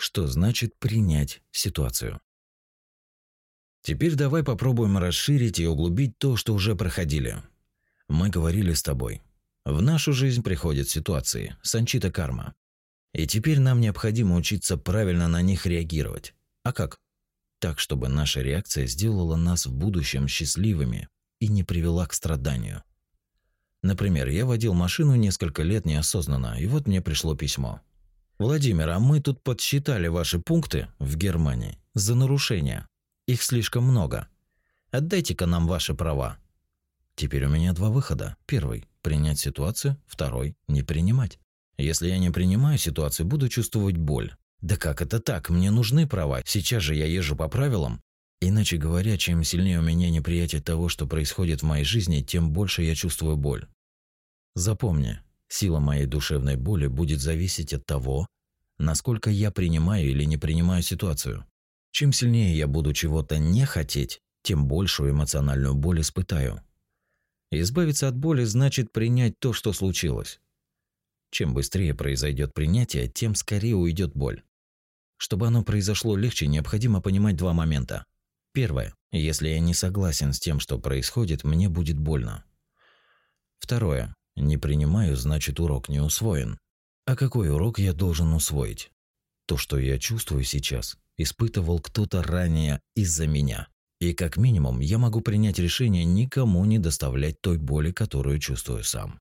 что значит принять ситуацию. Теперь давай попробуем расширить и углубить то, что уже проходили. Мы говорили с тобой. В нашу жизнь приходят ситуации, санчита карма. И теперь нам необходимо учиться правильно на них реагировать. А как? Так, чтобы наша реакция сделала нас в будущем счастливыми и не привела к страданию. Например, я водил машину несколько лет неосознанно, и вот мне пришло письмо. Владимир, а мы тут подсчитали ваши пункты в Германии за нарушения. Их слишком много. Отдайте-ка нам ваши права. Теперь у меня два выхода. Первый принять ситуацию, второй не принимать. Если я не принимаю ситуацию, буду чувствовать боль. Да как это так? Мне нужны права. Сейчас же я езжу по правилам. Иначе говоря, чем сильнее у меня неприятие того, что происходит в моей жизни, тем больше я чувствую боль. Запомни, сила моей душевной боли будет зависеть от того, насколько я принимаю или не принимаю ситуацию. Чем сильнее я буду чего-то не хотеть, тем большую эмоциональную боль испытаю. Избавиться от боли значит принять то, что случилось. Чем быстрее произойдет принятие, тем скорее уйдет боль. Чтобы оно произошло легче, необходимо понимать два момента. Первое. Если я не согласен с тем, что происходит, мне будет больно. Второе. Не принимаю, значит урок не усвоен. А какой урок я должен усвоить? То, что я чувствую сейчас, испытывал кто-то ранее из-за меня. И как минимум я могу принять решение никому не доставлять той боли, которую чувствую сам.